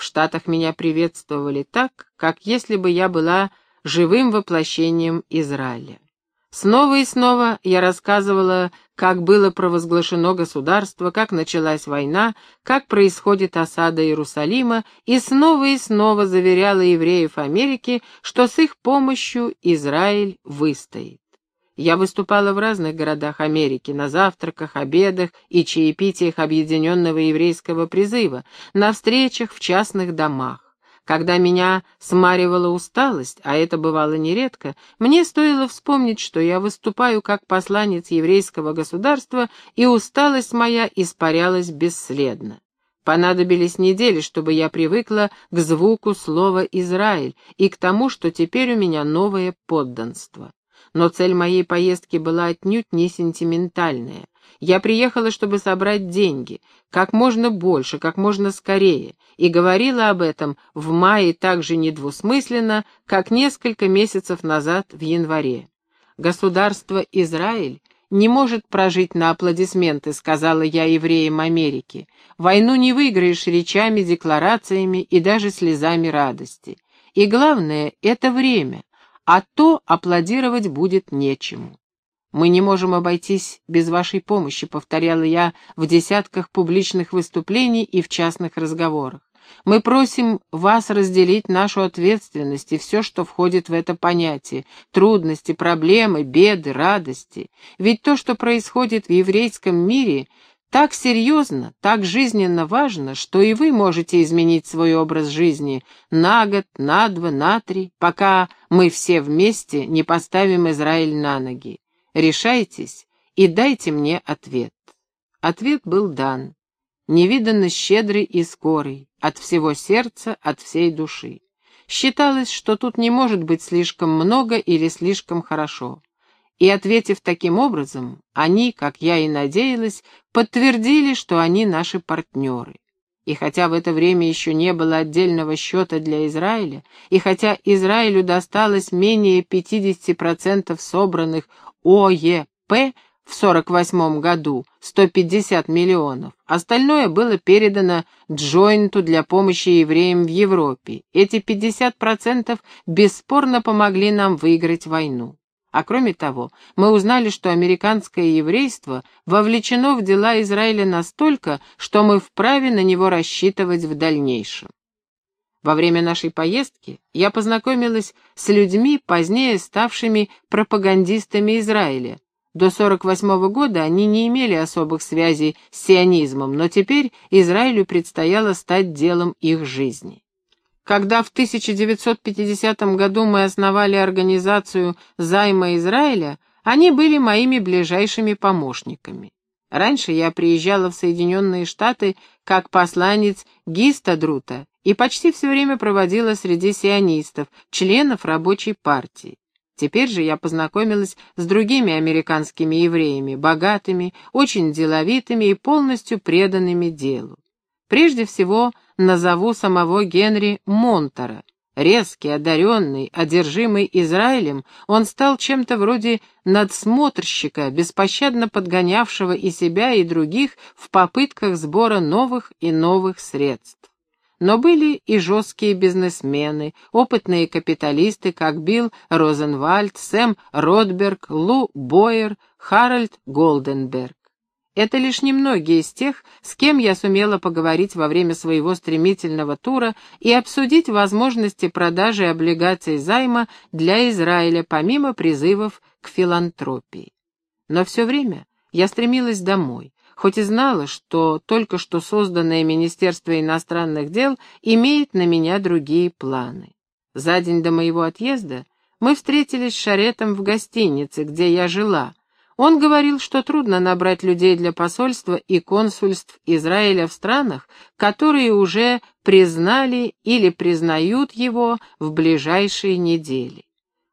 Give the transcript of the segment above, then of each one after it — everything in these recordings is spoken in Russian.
В Штатах меня приветствовали так, как если бы я была живым воплощением Израиля. Снова и снова я рассказывала, как было провозглашено государство, как началась война, как происходит осада Иерусалима, и снова и снова заверяла евреев Америки, что с их помощью Израиль выстоит. Я выступала в разных городах Америки, на завтраках, обедах и чаепитиях Объединенного еврейского призыва, на встречах в частных домах. Когда меня смаривала усталость, а это бывало нередко, мне стоило вспомнить, что я выступаю как посланец еврейского государства, и усталость моя испарялась бесследно. Понадобились недели, чтобы я привыкла к звуку слова «Израиль» и к тому, что теперь у меня новое подданство. Но цель моей поездки была отнюдь не сентиментальная. Я приехала, чтобы собрать деньги, как можно больше, как можно скорее, и говорила об этом в мае так же недвусмысленно, как несколько месяцев назад в январе. Государство Израиль не может прожить на аплодисменты, сказала я евреям Америки. Войну не выиграешь речами, декларациями и даже слезами радости. И главное — это время, а то аплодировать будет нечему. «Мы не можем обойтись без вашей помощи», — повторяла я в десятках публичных выступлений и в частных разговорах. «Мы просим вас разделить нашу ответственность и все, что входит в это понятие, трудности, проблемы, беды, радости. Ведь то, что происходит в еврейском мире, так серьезно, так жизненно важно, что и вы можете изменить свой образ жизни на год, на два, на три, пока мы все вместе не поставим Израиль на ноги. Решайтесь и дайте мне ответ. Ответ был дан, невиданно щедрый и скорый, от всего сердца, от всей души. Считалось, что тут не может быть слишком много или слишком хорошо. И, ответив таким образом, они, как я и надеялась, подтвердили, что они наши партнеры. И хотя в это время еще не было отдельного счета для Израиля, и хотя Израилю досталось менее 50% собранных ОЕП в 48 году 150 миллионов. Остальное было передано Джойнту для помощи евреям в Европе. Эти 50% бесспорно помогли нам выиграть войну. А кроме того, мы узнали, что американское еврейство вовлечено в дела Израиля настолько, что мы вправе на него рассчитывать в дальнейшем. Во время нашей поездки я познакомилась с людьми, позднее ставшими пропагандистами Израиля. До 48 года они не имели особых связей с сионизмом, но теперь Израилю предстояло стать делом их жизни. Когда в 1950 году мы основали организацию «Займа Израиля», они были моими ближайшими помощниками. Раньше я приезжала в Соединенные Штаты как посланец Гистадрута и почти все время проводила среди сионистов, членов рабочей партии. Теперь же я познакомилась с другими американскими евреями, богатыми, очень деловитыми и полностью преданными делу. Прежде всего назову самого Генри Монтера, Резкий, одаренный, одержимый Израилем, он стал чем-то вроде надсмотрщика, беспощадно подгонявшего и себя, и других в попытках сбора новых и новых средств. Но были и жесткие бизнесмены, опытные капиталисты, как Билл Розенвальд, Сэм Ротберг, Лу Бойер, Харальд Голденберг. Это лишь немногие из тех, с кем я сумела поговорить во время своего стремительного тура и обсудить возможности продажи облигаций займа для Израиля, помимо призывов к филантропии. Но все время я стремилась домой, хоть и знала, что только что созданное Министерство иностранных дел имеет на меня другие планы. За день до моего отъезда мы встретились с Шаретом в гостинице, где я жила, он говорил, что трудно набрать людей для посольства и консульств Израиля в странах, которые уже признали или признают его в ближайшие недели.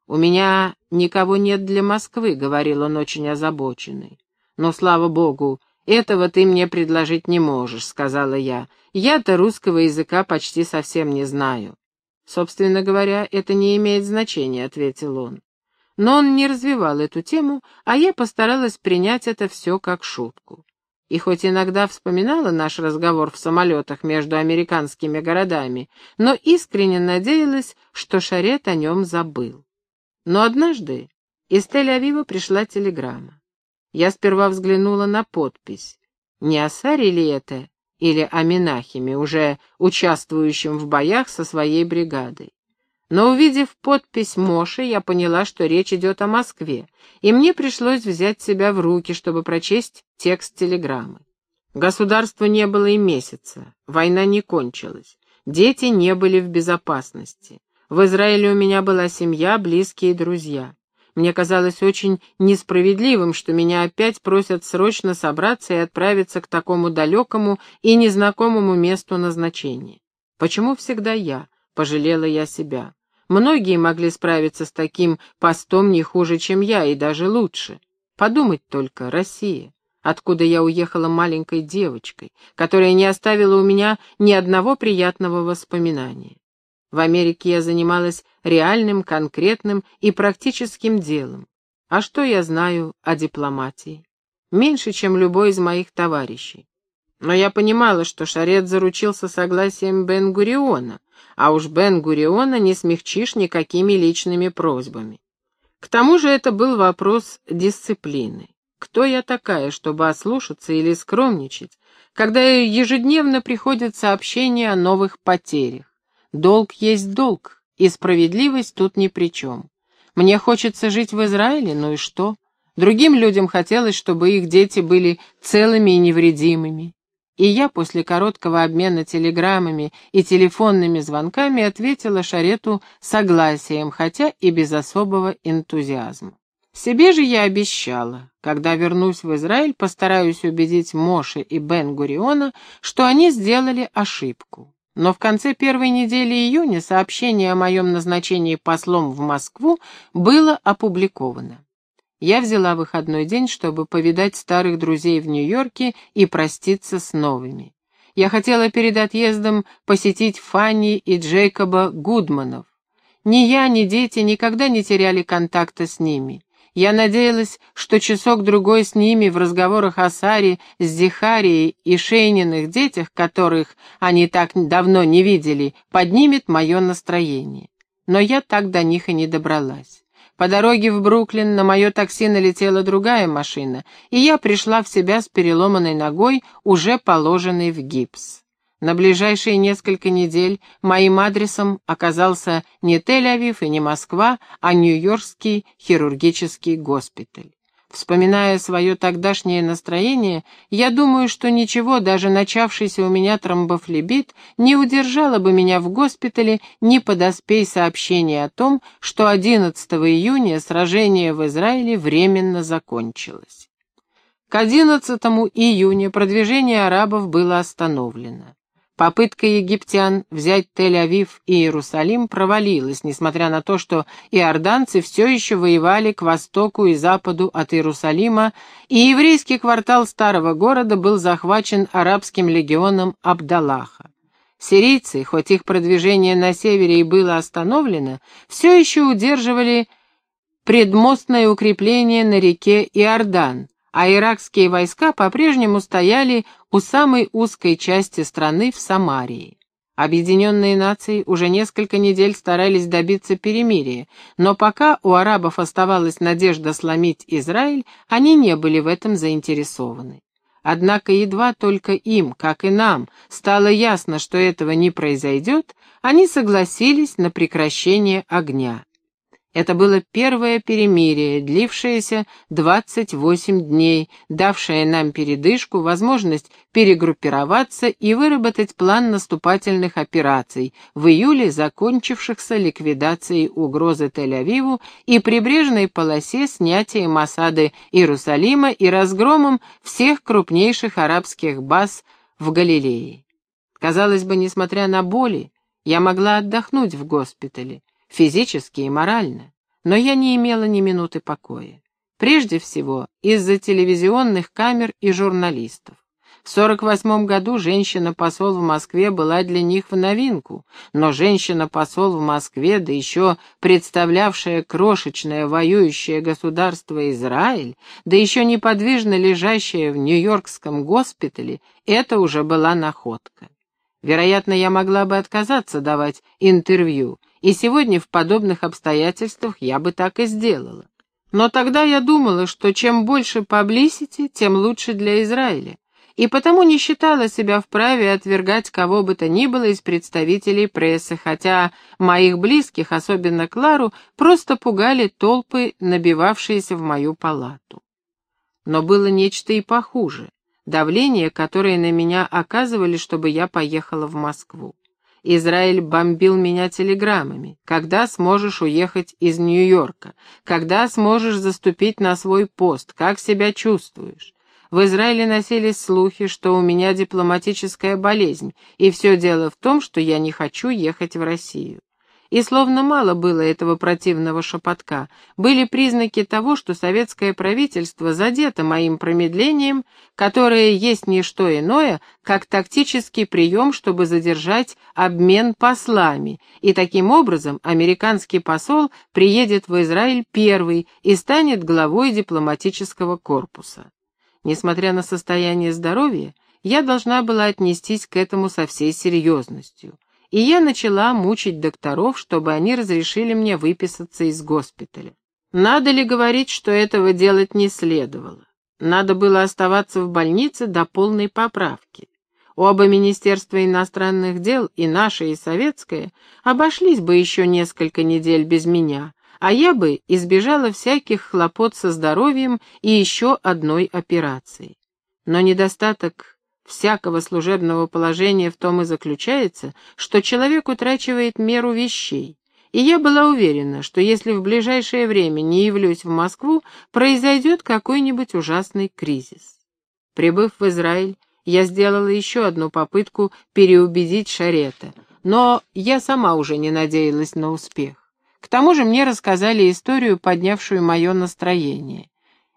«У меня никого нет для Москвы», — говорил он очень озабоченный. «Но, слава богу, этого ты мне предложить не можешь», — сказала я. «Я-то русского языка почти совсем не знаю». «Собственно говоря, это не имеет значения», — ответил он. Но он не развивал эту тему, а я постаралась принять это все как шутку. и хоть иногда вспоминала наш разговор в самолетах между американскими городами, но искренне надеялась, что Шарет о нем забыл. Но однажды из Тель-Авива пришла телеграмма. Я сперва взглянула на подпись. Не о Саре ли это или о Минахиме, уже участвующем в боях со своей бригадой? Но увидев подпись Моши, я поняла, что речь идет о Москве, и мне пришлось взять себя в руки, чтобы прочесть текст телеграммы. Государства не было и месяца, война не кончилась, дети не были в безопасности. В Израиле у меня была семья, близкие друзья. Мне казалось очень несправедливым, что меня опять просят срочно собраться и отправиться к такому далекому и незнакомому месту назначения. Почему всегда я? Пожалела я себя. Многие могли справиться с таким постом не хуже, чем я, и даже лучше. Подумать только, Россия, откуда я уехала маленькой девочкой, которая не оставила у меня ни одного приятного воспоминания. В Америке я занималась реальным, конкретным и практическим делом. А что я знаю о дипломатии? Меньше, чем любой из моих товарищей. Но я понимала, что Шарет заручился согласием Бен-Гуриона, а уж Бен-Гуриона не смягчишь никакими личными просьбами. К тому же это был вопрос дисциплины. Кто я такая, чтобы ослушаться или скромничать, когда ежедневно приходят сообщения о новых потерях? Долг есть долг, и справедливость тут ни при чем. Мне хочется жить в Израиле, ну и что? Другим людям хотелось, чтобы их дети были целыми и невредимыми. И я после короткого обмена телеграммами и телефонными звонками ответила Шарету согласием, хотя и без особого энтузиазма. Себе же я обещала, когда вернусь в Израиль, постараюсь убедить Моше и Бен-Гуриона, что они сделали ошибку. Но в конце первой недели июня сообщение о моем назначении послом в Москву было опубликовано. Я взяла выходной день, чтобы повидать старых друзей в Нью-Йорке и проститься с новыми. Я хотела перед отъездом посетить Фанни и Джейкоба Гудманов. Ни я, ни дети никогда не теряли контакта с ними. Я надеялась, что часок-другой с ними в разговорах о Саре, с Зихарией и Шейниных детях, которых они так давно не видели, поднимет мое настроение. Но я так до них и не добралась. По дороге в Бруклин на мое такси налетела другая машина, и я пришла в себя с переломанной ногой, уже положенной в гипс. На ближайшие несколько недель моим адресом оказался не Тель-Авив и не Москва, а Нью-Йоркский хирургический госпиталь. Вспоминая свое тогдашнее настроение, я думаю, что ничего, даже начавшийся у меня тромбофлебит, не удержало бы меня в госпитале, не подоспей сообщение о том, что 11 июня сражение в Израиле временно закончилось. К 11 июня продвижение арабов было остановлено. Попытка египтян взять Тель-Авив и Иерусалим провалилась, несмотря на то, что иорданцы все еще воевали к востоку и западу от Иерусалима, и еврейский квартал старого города был захвачен арабским легионом Абдаллаха. Сирийцы, хоть их продвижение на севере и было остановлено, все еще удерживали предмостное укрепление на реке Иордан, а иракские войска по-прежнему стояли у самой узкой части страны в Самарии. Объединенные нации уже несколько недель старались добиться перемирия, но пока у арабов оставалась надежда сломить Израиль, они не были в этом заинтересованы. Однако едва только им, как и нам, стало ясно, что этого не произойдет, они согласились на прекращение огня. Это было первое перемирие, длившееся 28 дней, давшее нам передышку, возможность перегруппироваться и выработать план наступательных операций, в июле закончившихся ликвидацией угрозы Тель-Авиву и прибрежной полосе снятием осады Иерусалима и разгромом всех крупнейших арабских баз в Галилее. Казалось бы, несмотря на боли, я могла отдохнуть в госпитале физически и морально, но я не имела ни минуты покоя. Прежде всего, из-за телевизионных камер и журналистов. В 48 году женщина-посол в Москве была для них в новинку, но женщина-посол в Москве, да еще представлявшая крошечное воюющее государство Израиль, да еще неподвижно лежащая в Нью-Йоркском госпитале, это уже была находка. Вероятно, я могла бы отказаться давать интервью, и сегодня в подобных обстоятельствах я бы так и сделала. Но тогда я думала, что чем больше паблисити, тем лучше для Израиля и потому не считала себя вправе отвергать кого бы то ни было из представителей прессы, хотя моих близких, особенно Клару, просто пугали толпы, набивавшиеся в мою палату. Но было нечто и похуже — давление, которое на меня оказывали, чтобы я поехала в Москву. Израиль бомбил меня телеграммами. Когда сможешь уехать из Нью-Йорка? Когда сможешь заступить на свой пост? Как себя чувствуешь? В Израиле носились слухи, что у меня дипломатическая болезнь, и все дело в том, что я не хочу ехать в Россию. И словно мало было этого противного шепотка, были признаки того, что советское правительство задето моим промедлением, которое есть не что иное, как тактический прием, чтобы задержать обмен послами, и таким образом американский посол приедет в Израиль первый и станет главой дипломатического корпуса. Несмотря на состояние здоровья, я должна была отнестись к этому со всей серьезностью. И я начала мучить докторов, чтобы они разрешили мне выписаться из госпиталя. Надо ли говорить, что этого делать не следовало? Надо было оставаться в больнице до полной поправки. Оба Министерства иностранных дел, и наше, и советское, обошлись бы еще несколько недель без меня, а я бы избежала всяких хлопот со здоровьем и еще одной операции. Но недостаток всякого служебного положения в том и заключается, что человек утрачивает меру вещей, и я была уверена, что если в ближайшее время не явлюсь в Москву, произойдет какой-нибудь ужасный кризис. Прибыв в Израиль, я сделала еще одну попытку переубедить Шарета, но я сама уже не надеялась на успех. К тому же мне рассказали историю, поднявшую мое настроение.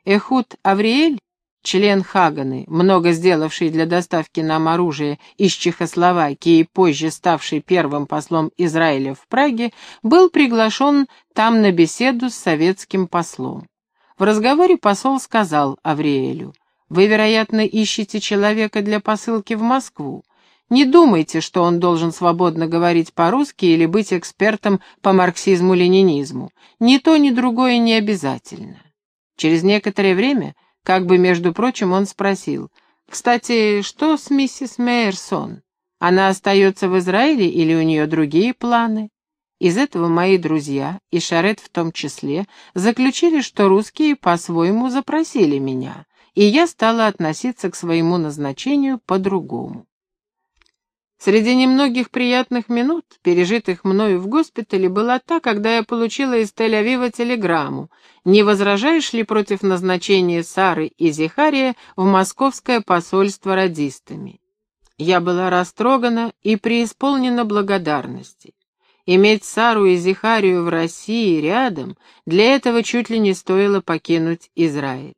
Эхуд Авриэль, член Хаганы, много сделавший для доставки нам оружия из Чехословакии и позже ставший первым послом Израиля в Праге, был приглашен там на беседу с советским послом. В разговоре посол сказал Авриэлю, «Вы, вероятно, ищете человека для посылки в Москву. Не думайте, что он должен свободно говорить по-русски или быть экспертом по марксизму-ленинизму. Ни то, ни другое не обязательно. Через некоторое время, как бы между прочим, он спросил, «Кстати, что с миссис Мейерсон? Она остается в Израиле или у нее другие планы?» Из этого мои друзья, и Шарет в том числе, заключили, что русские по-своему запросили меня, и я стала относиться к своему назначению по-другому. Среди немногих приятных минут, пережитых мною в госпитале, была та, когда я получила из Тель-Авива телеграмму. Не возражаешь ли против назначения Сары и Зихария в московское посольство радистами? Я была растрогана и преисполнена благодарности. Иметь Сару и Зихарию в России рядом, для этого чуть ли не стоило покинуть Израиль.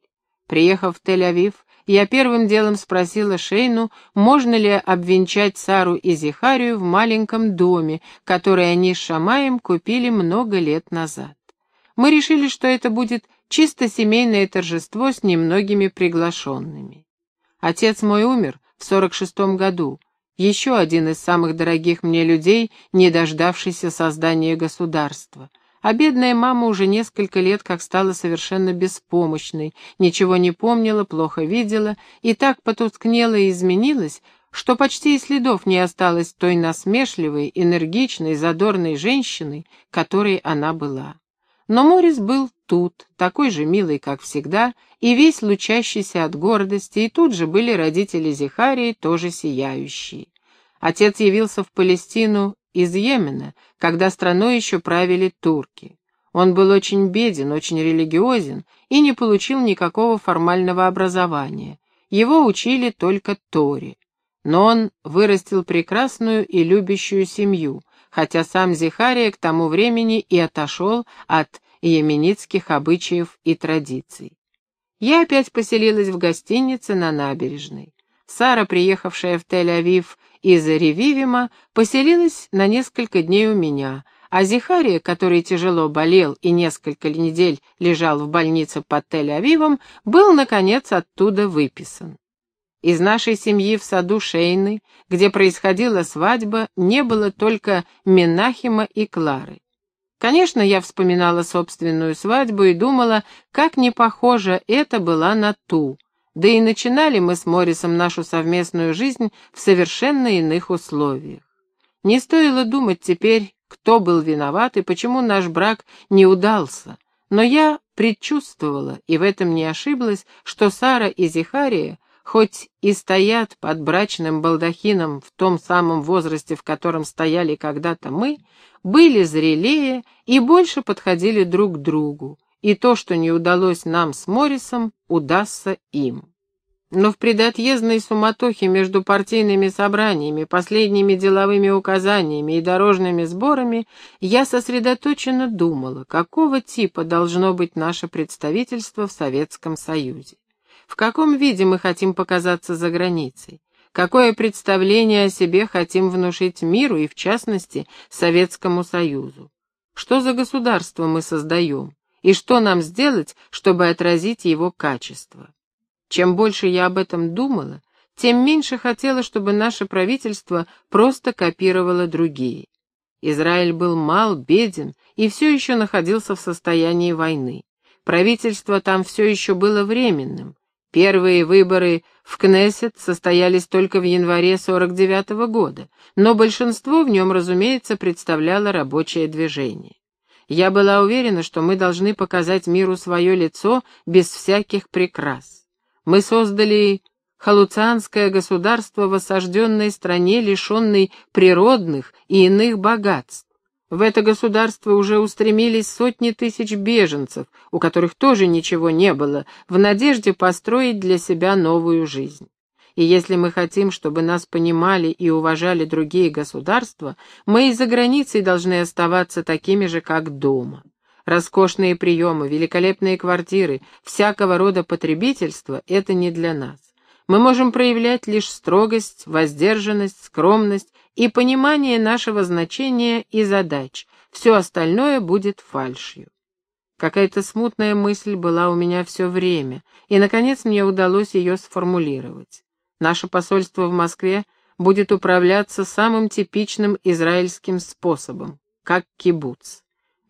Приехав в Тель-Авив, я первым делом спросила Шейну, можно ли обвенчать Сару и Зихарию в маленьком доме, который они с Шамаем купили много лет назад. Мы решили, что это будет чисто семейное торжество с немногими приглашенными. Отец мой умер в сорок шестом году, еще один из самых дорогих мне людей, не дождавшийся создания государства — а бедная мама уже несколько лет как стала совершенно беспомощной, ничего не помнила, плохо видела и так потускнела и изменилась, что почти и следов не осталось той насмешливой, энергичной, задорной женщиной, которой она была. Но Морис был тут, такой же милый, как всегда, и весь лучащийся от гордости, и тут же были родители Зихарии, тоже сияющие. Отец явился в Палестину из Йемена, когда страной еще правили турки. Он был очень беден, очень религиозен и не получил никакого формального образования. Его учили только Торе. Но он вырастил прекрасную и любящую семью, хотя сам Зихария к тому времени и отошел от йеменитских обычаев и традиций. Я опять поселилась в гостинице на набережной. Сара, приехавшая в Тель-Авив из Ревивима, поселилась на несколько дней у меня, а Зихария, который тяжело болел и несколько недель лежал в больнице под Тель-Авивом, был, наконец, оттуда выписан. Из нашей семьи в саду Шейны, где происходила свадьба, не было только Менахима и Клары. Конечно, я вспоминала собственную свадьбу и думала, как не похожа это была на ту, да и начинали мы с Моррисом нашу совместную жизнь в совершенно иных условиях. Не стоило думать теперь, кто был виноват и почему наш брак не удался. Но я предчувствовала, и в этом не ошиблась, что Сара и Зихария, хоть и стоят под брачным балдахином в том самом возрасте, в котором стояли когда-то мы, были зрелее и больше подходили друг к другу, и то, что не удалось нам с Моррисом, удастся им. Но в предотъездной суматохе между партийными собраниями, последними деловыми указаниями и дорожными сборами я сосредоточенно думала, какого типа должно быть наше представительство в Советском Союзе. В каком виде мы хотим показаться за границей? Какое представление о себе хотим внушить миру и, в частности, Советскому Союзу? Что за государство мы создаем? И что нам сделать, чтобы отразить его качество? Чем больше я об этом думала, тем меньше хотела, чтобы наше правительство просто копировало другие. Израиль был мал, беден и все еще находился в состоянии войны. Правительство там все еще было временным. Первые выборы в Кнессет состоялись только в январе 49 -го года, но большинство в нем, разумеется, представляло рабочее движение. Я была уверена, что мы должны показать миру свое лицо без всяких прикрас. Мы создали халуцианское государство в осажденной стране, лишенной природных и иных богатств. В это государство уже устремились сотни тысяч беженцев, у которых тоже ничего не было, в надежде построить для себя новую жизнь. И если мы хотим, чтобы нас понимали и уважали другие государства, мы и за границей должны оставаться такими же, как дома. Роскошные приемы, великолепные квартиры, всякого рода потребительство — это не для нас. Мы можем проявлять лишь строгость, воздержанность, скромность и понимание нашего значения и задач. Все остальное будет фальшью. Какая-то смутная мысль была у меня все время, и, наконец, мне удалось ее сформулировать. Наше посольство в Москве будет управляться самым типичным израильским способом, как кибуц.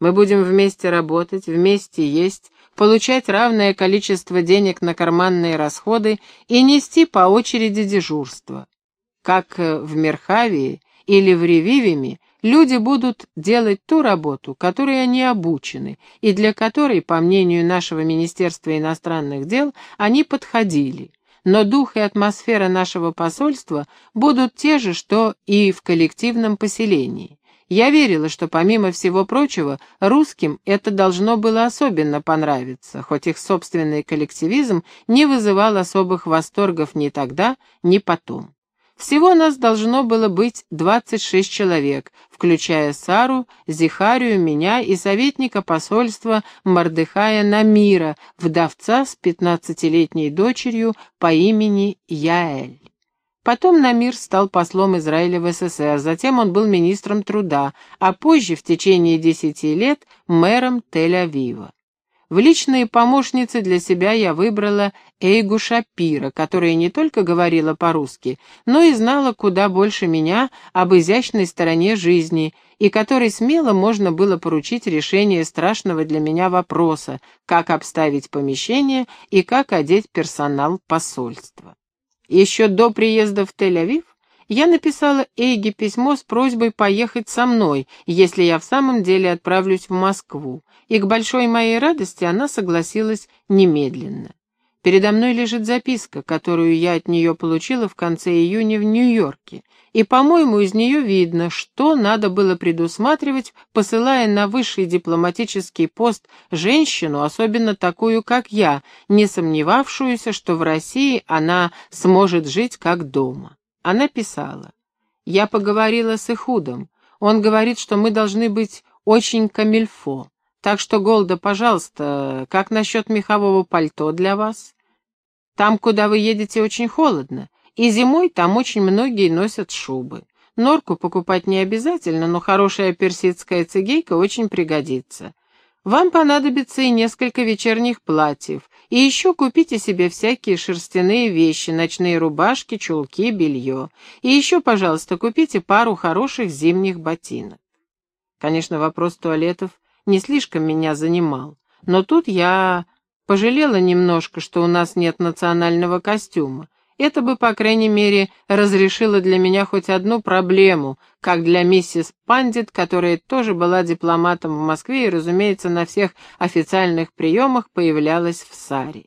Мы будем вместе работать, вместе есть, получать равное количество денег на карманные расходы и нести по очереди дежурство. Как э, в Мерхавии или в Ревивиме люди будут делать ту работу, которой они обучены, и для которой, по мнению нашего Министерства иностранных дел, они подходили. Но дух и атмосфера нашего посольства будут те же, что и в коллективном поселении. Я верила, что, помимо всего прочего, русским это должно было особенно понравиться, хоть их собственный коллективизм не вызывал особых восторгов ни тогда, ни потом. Всего нас должно было быть 26 человек, включая Сару, Зихарию, меня и советника посольства Мардыхая Намира, вдовца с 15-летней дочерью по имени Яэль. Потом Намир стал послом Израиля в СССР, затем он был министром труда, а позже, в течение десяти лет, мэром Тель-Авива. В личные помощницы для себя я выбрала Эйгу Шапира, которая не только говорила по-русски, но и знала куда больше меня об изящной стороне жизни, и которой смело можно было поручить решение страшного для меня вопроса, как обставить помещение и как одеть персонал посольства. Еще до приезда в Тель-Авив я написала Эйге письмо с просьбой поехать со мной, если я в самом деле отправлюсь в Москву, и к большой моей радости она согласилась немедленно. Передо мной лежит записка, которую я от нее получила в конце июня в Нью-Йорке, и, по-моему, из нее видно, что надо было предусматривать, посылая на высший дипломатический пост женщину, особенно такую, как я, не сомневавшуюся, что в России она сможет жить как дома. Она писала, «Я поговорила с Ихудом. Он говорит, что мы должны быть очень камильфо. Так что, Голда, пожалуйста, как насчет мехового пальто для вас? Там, куда вы едете, очень холодно, и зимой там очень многие носят шубы. Норку покупать не обязательно, но хорошая персидская цигейка очень пригодится. Вам понадобится и несколько вечерних платьев, и еще купите себе всякие шерстяные вещи, ночные рубашки, чулки, белье. И еще, пожалуйста, купите пару хороших зимних ботинок. Конечно, вопрос туалетов не слишком меня занимал, но тут я пожалела немножко, что у нас нет национального костюма. Это бы, по крайней мере, разрешило для меня хоть одну проблему, как для миссис Пандит, которая тоже была дипломатом в Москве и, разумеется, на всех официальных приемах появлялась в Саре.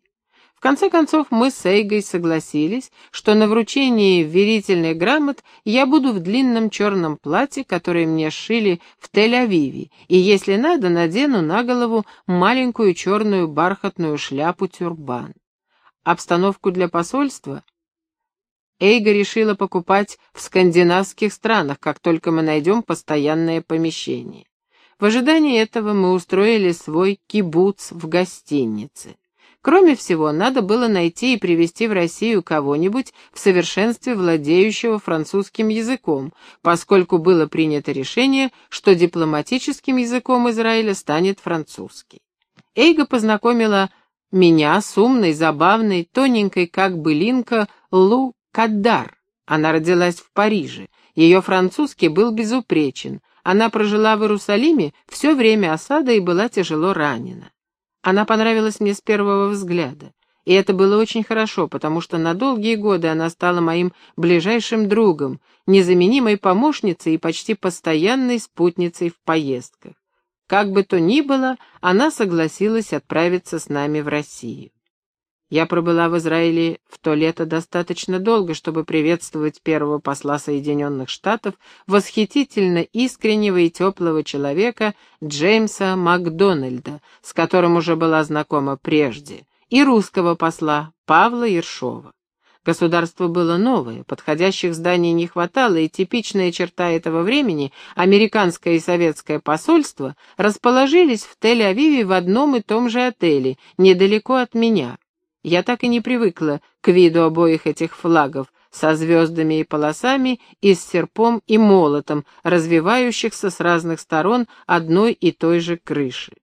В конце концов, мы с Эйгой согласились, что на вручении верительных грамот я буду в длинном черном платье, которое мне сшили в Тель-Авиве, и, если надо, надену на голову маленькую черную бархатную шляпу-тюрбан. Обстановку для посольства Эйга решила покупать в скандинавских странах, как только мы найдем постоянное помещение. В ожидании этого мы устроили свой кибуц в гостинице. Кроме всего, надо было найти и привести в Россию кого-нибудь в совершенстве владеющего французским языком, поскольку было принято решение, что дипломатическим языком Израиля станет французский. Эйга познакомила меня с умной, забавной, тоненькой, как былинка, Лу Каддар. Она родилась в Париже. Ее французский был безупречен. Она прожила в Иерусалиме все время осады и была тяжело ранена. Она понравилась мне с первого взгляда. И это было очень хорошо, потому что на долгие годы она стала моим ближайшим другом, незаменимой помощницей и почти постоянной спутницей в поездках. Как бы то ни было, она согласилась отправиться с нами в Россию. Я пробыла в Израиле в то лето достаточно долго, чтобы приветствовать первого посла Соединенных Штатов, восхитительно искреннего и теплого человека Джеймса Макдональда, с которым уже была знакома прежде, и русского посла Павла Ершова. Государство было новое, подходящих зданий не хватало, и типичная черта этого времени, американское и советское посольство, расположились в Тель-Авиве в одном и том же отеле, недалеко от меня. Я так и не привыкла к виду обоих этих флагов со звездами и полосами и с серпом и молотом, развивающихся с разных сторон одной и той же крыши.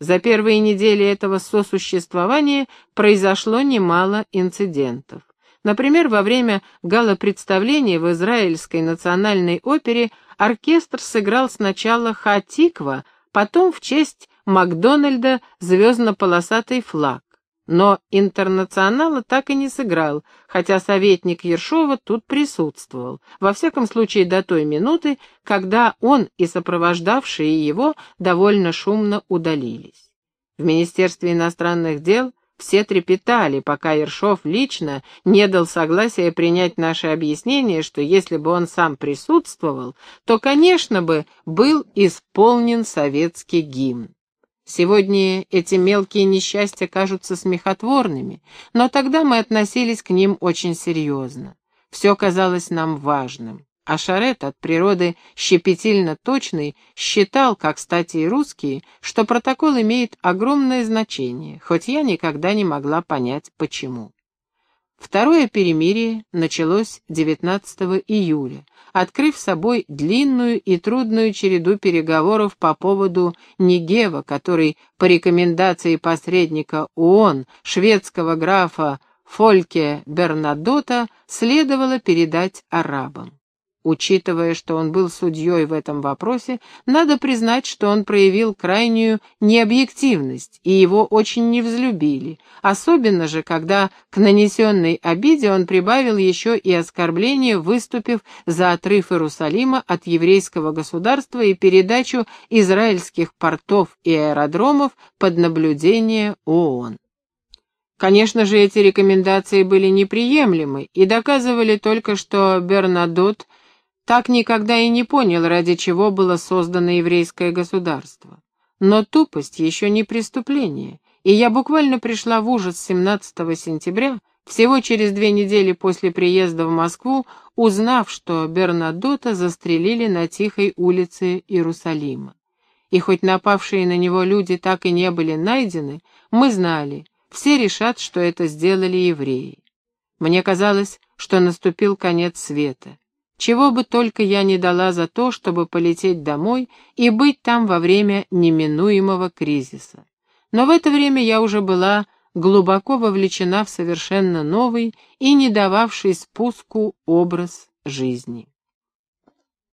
За первые недели этого сосуществования произошло немало инцидентов. Например, во время гала-представления в Израильской национальной опере оркестр сыграл сначала «Хатиква», потом в честь Макдональда звездно-полосатый флаг. Но интернационала так и не сыграл, хотя советник Ершова тут присутствовал, во всяком случае до той минуты, когда он и сопровождавшие его довольно шумно удалились. В Министерстве иностранных дел все трепетали, пока Ершов лично не дал согласия принять наше объяснение, что если бы он сам присутствовал, то, конечно бы, был исполнен советский гимн. Сегодня эти мелкие несчастья кажутся смехотворными, но тогда мы относились к ним очень серьезно. Все казалось нам важным. А Шарет, от природы щепетильно точный, считал, как, кстати, и русские, что протокол имеет огромное значение, хоть я никогда не могла понять, почему. Второе перемирие началось 19 июля, открыв собой длинную и трудную череду переговоров по поводу Нигева, который по рекомендации посредника ООН шведского графа Фольке Бернадота следовало передать арабам. Учитывая, что он был судьей в этом вопросе, надо признать, что он проявил крайнюю необъективность, и его очень не взлюбили, особенно же, когда к нанесенной обиде он прибавил еще и оскорбление, выступив за отрыв Иерусалима от еврейского государства и передачу израильских портов и аэродромов под наблюдение ООН. Конечно же, эти рекомендации были неприемлемы и доказывали только, что Бернадот – так никогда и не понял, ради чего было создано еврейское государство. Но тупость еще не преступление, и я буквально пришла в ужас 17 сентября, всего через две недели после приезда в Москву, узнав, что Бернадота застрелили на тихой улице Иерусалима. И хоть напавшие на него люди так и не были найдены, мы знали, все решат, что это сделали евреи. Мне казалось, что наступил конец света. Чего бы только я не дала за то, чтобы полететь домой и быть там во время неминуемого кризиса. Но в это время я уже была глубоко вовлечена в совершенно новый и не дававший спуску образ жизни.